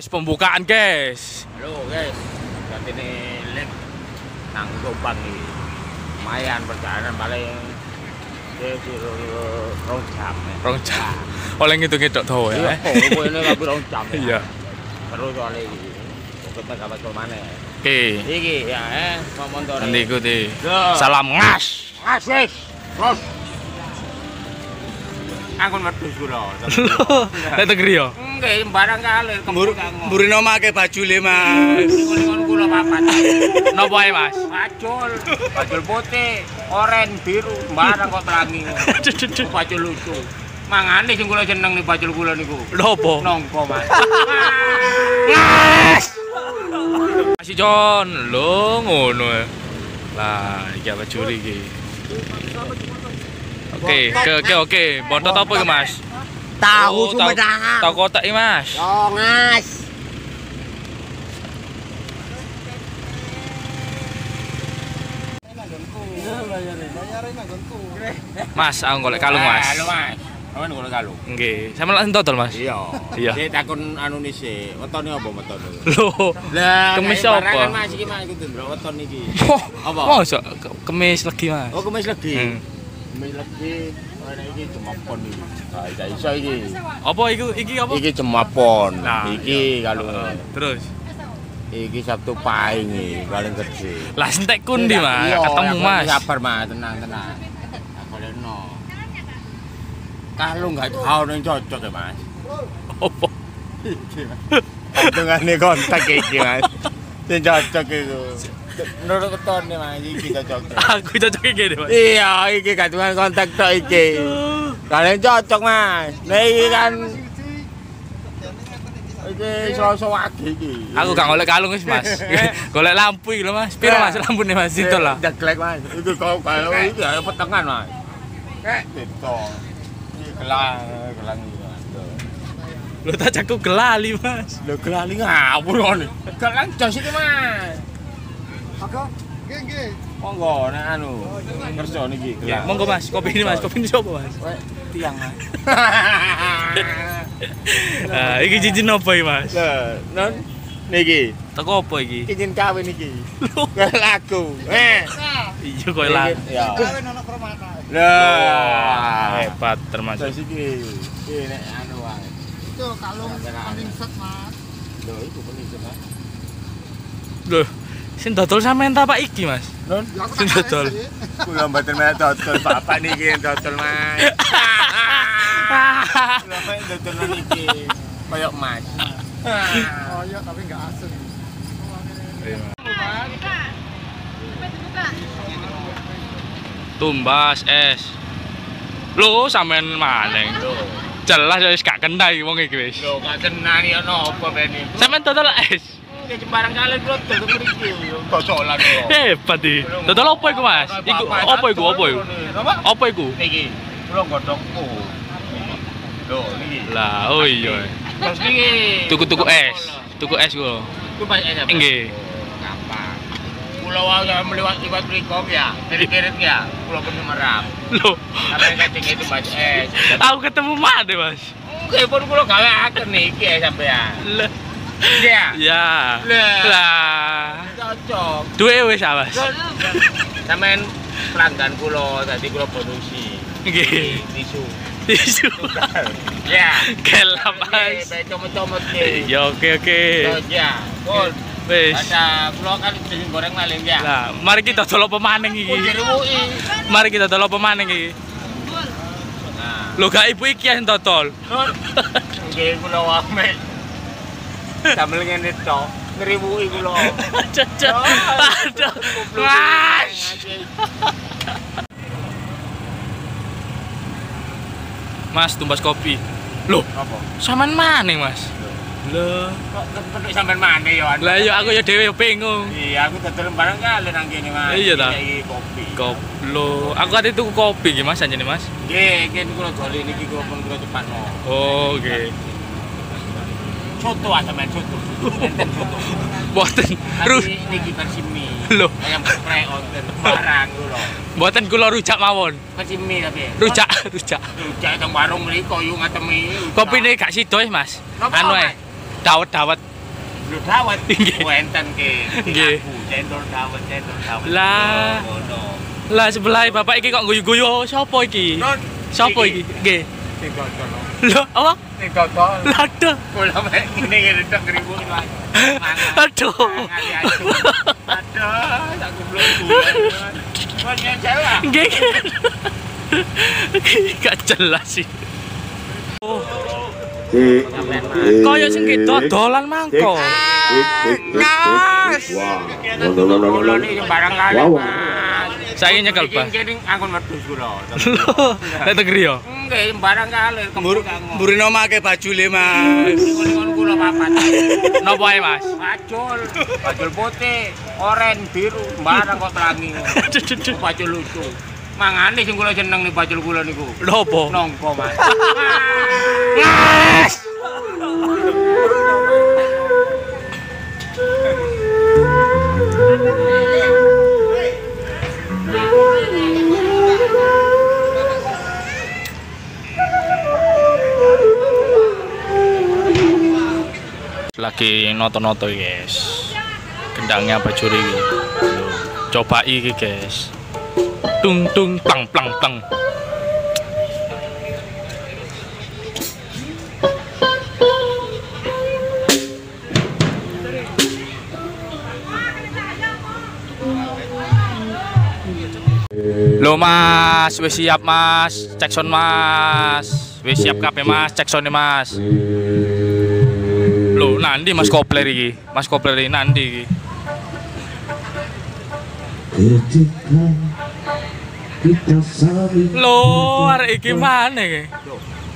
Guys, pembukaan guys. Halo guys, saat ini lift nang Jombang ini lumayan perjalanan paling rong jam ya. Rong jam. Oleh ngitung tuh Iya, ya. oh, ini tapi rong jam ya. Iya. Terus soalnya ini, kita gak bakal mana ya. Oke. Iki ya, eh, ngomong. Nanti ikuti. Salam ngas. Asis, terus. Aku wedhus kula. Nek tegri yo. Nggih, barang kali kembur kanggo. Burino make baju le, Mas. Ngon kula papat. Napa ae, Mas? Bajul, bajul putih, oren, biru, barang kok pelangi. Bajul lucu. Mangane sing kula seneng nih bajul kula niku. Lopo? Nongko, Mas. Masih John, lo ngono ya. Lah, iki apa curi iki? Oke, oke, oke, oke. Bontot apa iki, Mas? Tahu Oh, Sumedang. Tahu kotak iki, Mas. Tongas. Mas, aku golek kalung, Mas. Halo, Mas. Awan kula kalung. Nggih. Sampe langsung dodol, Mas. Iya. Iya. Saya takon anu nih sih, wetone apa wetone? Loh. Lah, Kemis apa? barangan, Mas iki Mas iku ndro weton iki. Oh, Apa? Mosok ke- kemis lagi, Mas. Oh, kemis lagi. Hmm. Iki jemapon iki. Gak iso iki. Apa iku iki apa? Iki jemapon. Nah, iki kalung. Terus. Iki Sabtu Pahing iki paling gede. Lah entek kundi, Mas. Ketemu, Mas. Sabar, Mas, tenang, tenang. Aku leno. Kalung gak tau ning cocok ya, Mas. Apa? Kandungane kontak iki, Mas. Sing cocok iku. Menurut ketone, Mas, iki cocok. Aku cocok iki deh, Mas. Iya, iki kandungan kontak tok iki. Kalian cocok, Mas. Nah, iki kan Iki sosok wagi iki. Aku gak golek kalung wis, Mas. golek lampu iki lho, Mas. Piro, Mas, lampune, Mas? Itu lah. Deglek, Mas. Itu kau kalau iki ya petengan, Mas. Kek. Iki gelang, gelang. Lho tak cakup gelali, Mas. Lho gelang iki ngawur kon. Gelang jos iki, Mas. Aku nggih nggih. Monggo nek anu kerja niki. Ya, monggo, Mas. Kopi ini, Mas. Kopi ini siapa, Mas? Wek, tiang, Mas. Ah, iki cincin apa iki, Mas? Lah, non niki Teko apa iki? cincin kawin iki. Lagu. Eh. Iya koyo lah. Ya. Kawin ana kromana. Lah, Hebat termasuk. Terus iki, iki nek anu wae. Itu kalung paling set, Mas. Lho, iku penting Mas. Loh, sing dodol sampean ta Pak iki, Mas? Non, Ya, Sing dodol. kula mboten meh dodol bapak niki dodol Mas. Kula meh dodol niki koyo Mas. Oh iya, tapi enggak asem. Tumbas es. Lho, sampean maneng. Lho, Jelas wis gak kena iki wong iki wis. lho gak kena ni ono apa bene. Sampean dodol es. Barang kali mriki yo. Hebat iki. Dodol apa iku, Mas? Iku apa iku? Apa iku? Apa? Apa iku? Niki, kula godhongku. Lho, niki. Lah, oh iya. Terus niki. Tuku-tuku es. Tuku es. Ku pas es apa? Nggih. Gampang. Kula wae ya meliwat liwat mriko ya, kirit-kirit ya, kula merap. Loh, Sampai kacing itu mas es. aku ketemu mana, Mas? Oke, pun kula gawe aken niki ya sampean. Lah, Iya. ya. Lah. Cocok. Duwe wis, ah, Mas. Sampean pelanggan kula tadi kula produksi. Nggih. Tisu. Tisu. Ya. Mas. Mas. Comot-comot ki. Ya oke oke. Ya. Pun. Wis. Ada kula kan sing goreng maling ya. Lah, mari kita dodol apa maning Oh, iki. Mari kita dodol apa maning iki. Nah. Lho gak ibu iki yang. Nun. Nggih kula wame. Damel ngene tok. Ngriwuki kula. Aduh. Mas. Mas tumbas kopi. Loh, Apa? sampean maning, Mas? Loh. Kok kepetuk sampean mana ya? Lah yo aku ya dhewe bingung. Iya, aku dodol barang kali nang kene, Mas. Iya, ta? Kopi. Koplo. Aku ate tuku kopi iki, Mas, anjene, Mas. Nggih, kene kula doli niki kula pun kula cepatno. Oh, oke. Soto ah sampean soto. Enten. Boten ru Tapi niki versi mie. Loh. Ayam geprek onten barang kula. boten kula rujak mawon. Versi mie tapi. Rujak, rujak. Rujak teng warung mriko yo ngatemi. Kopine gak sido, Mas. Napa, Anu Mas? ae. dawet-dawet. Lho dawet wenten ke. Nggih. Cendol dawet, cendol dawet. Lah. Lah sebelah bapak iki kok guyu-guyu sapa iki? Sapa iki? Nggih. Sing dodol. Lho, apa? Dodol. Lah aduh. Kula mek ngene ngene tok ngribu lagi. Aduh. Aduh, aku belum bulan. Kau Jawa. Nggih. Gak jelas sih. Oh, kaya sing dodolan mangko. Nas. Kula nih barang kali. Wow. Saiki nyekel, Pak. Kene angkon wedhus kula. Loh, nek tegri yo. Nggih, barang kali kembur kango. Burino make baju le mas Ngono kula papat. Napa ae, Mas? Bajul, bajul putih, oren, biru, barang kok aduh. Bajul lucu. Mangane sing kula seneng nih bajul kula niku. Napa? Nongko, Mas. Mas. Lagi noto-noto guys. Kendangnya bajuri iki. Loh, Coba iki guys. Tung tung plang plang plang. Lo mas, wis siap mas, cek sound mas, wis siap kabeh mas, cek sound mas. Nanti mas kopler iki, mas kopler iki nanti iki. Ketika kita saling Lo arek iki mana iki?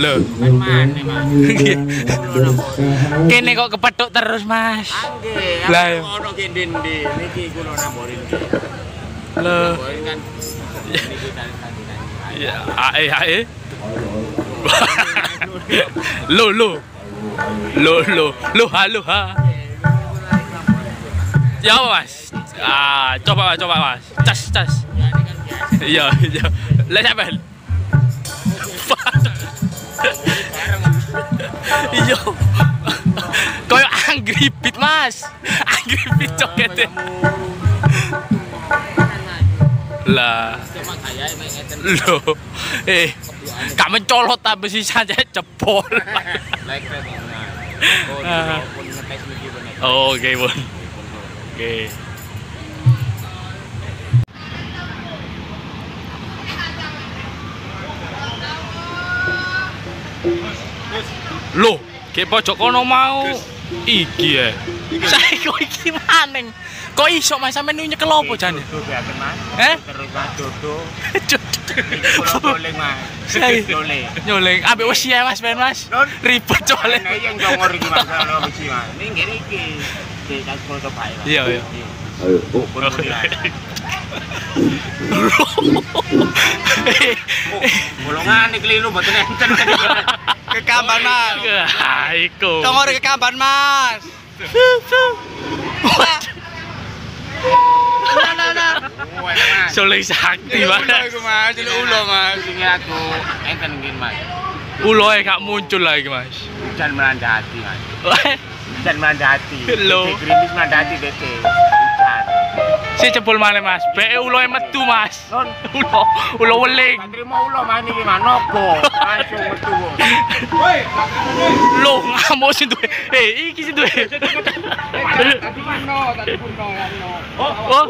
Lo, Mane, Mas. bersama kene kok kepethuk terus mas. Nggih, Lah, ono ki ndi niki kula namborin ki. Lo, Namborin kan niki tadi-tadi. ya ae ae. Lo lo. Lo lo, lo ha. Ya apa, mas. Ah, coba mas, coba mas. Cas cas. Iya, iya. Lah siapa? Iya. Koyo angry beat, Mas. Angry beat cokete. Lah, lo. Eh, gak mencolot tapi sih saja jebol. Like that. Oh, Ah. Oh, oke, Bun. Oke. Loh, ke pojok kono mau iki ya. Saya kok iki maneng. Kok iso Mas sampe nyekel opo jane? Eh? Terus Mas dodo. Boleh, Mas. Saya- Boleh. Nyoleng, ambek wis ya Mas Ben Mas. Ribet colek. Nah, yang jongor iki Mas, kalau besi Mas. Ini ngene iki. Coba ya. Mas. Iya, iya. Ayo. Bolongan iki keliru mboten enten. ke kamban mas Ah, iku. congor ke kamban mas Wah, Mas. Soleh sakti ulo banget. iku mas jadi ulo mas Sing aku enten nggih Mas. Uloe gak muncul lagi, Mas. Hujan melanda hati Mas. Hujan melanda hati. Dete Gerimis melanda hati Dete. Si jebol mana, Mas? Be uloe metu, Mas. Ulo, ulo weling. mau ulo mana Mas nopo. Langsung metu. Lo ngamuk sih duwe. Eh, iki sih duwe. Tadi mano, tadi puno. Oh, oh.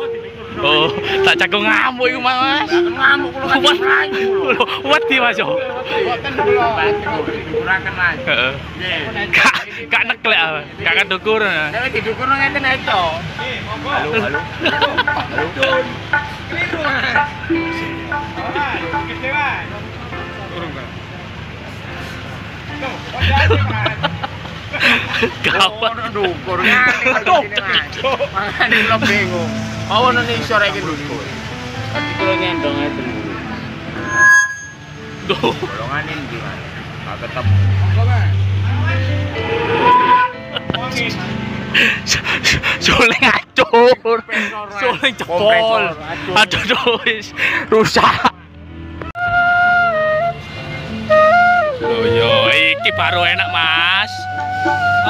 Oh, tak jago ngamuk iku, Mas. Ngamuk kulo kan ulo, wedi, Mas yo. Boten Mas. Heeh. Gak neklek, ah. gak kedukur. ah. Nek didukur ngeten itu. Halo, halo. Halo. Gawat. Oh, dukur ngene kok sini, Mas. Makane kula bingung. Mau ono ning sore iki dukur. Tapi kula nyendong. Duh. Mas? Gak ketemu. Soleh ngacur. Soleh jebol. Aduh, wis rusak. Oh yo, iki baru enak, Mas.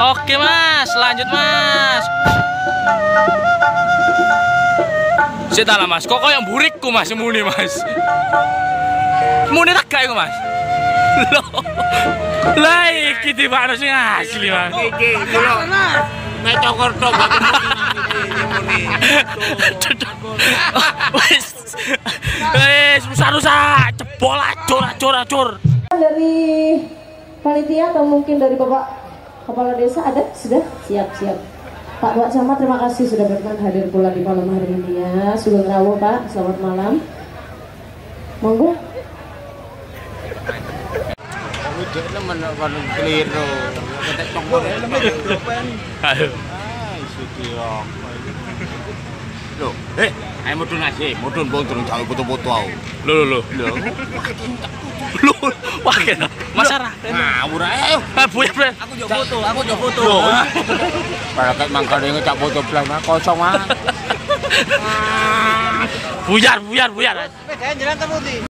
Oke mas, lanjut mas. Lah mas, kok yang burikku mas, muni mas. Muni tak kayak mas. Lah iki di mana sih asli mas. Iki dulu. Nek cokor tok muni. Wes, wes, rusak-rusak, jebol acur, acur, acur. dari panitia atau mungkin dari bapak kepala desa ada? Sudah? Siap siap. Pak Pak Camat terima kasih sudah berkenan hadir pula di malam hari ini ya. Sugeng Rawo Pak. Selamat malam. Monggo Jek nemen kon keliru. Nek cokor. Ayo. Ah, isu diok. Loh, eh, ayo mudun aja, mudun bong turun jauh foto-foto aku. Lo lo lo. Loh, Lo, wah kena. Masalah. ngawur. Ah, buya, buya. Aku jauh foto, aku jauh foto. Loh. Para kayak mangkane ngecak foto belas mah kosong mah. Buyar, buyar, buyar. Sepeda jalan temu di.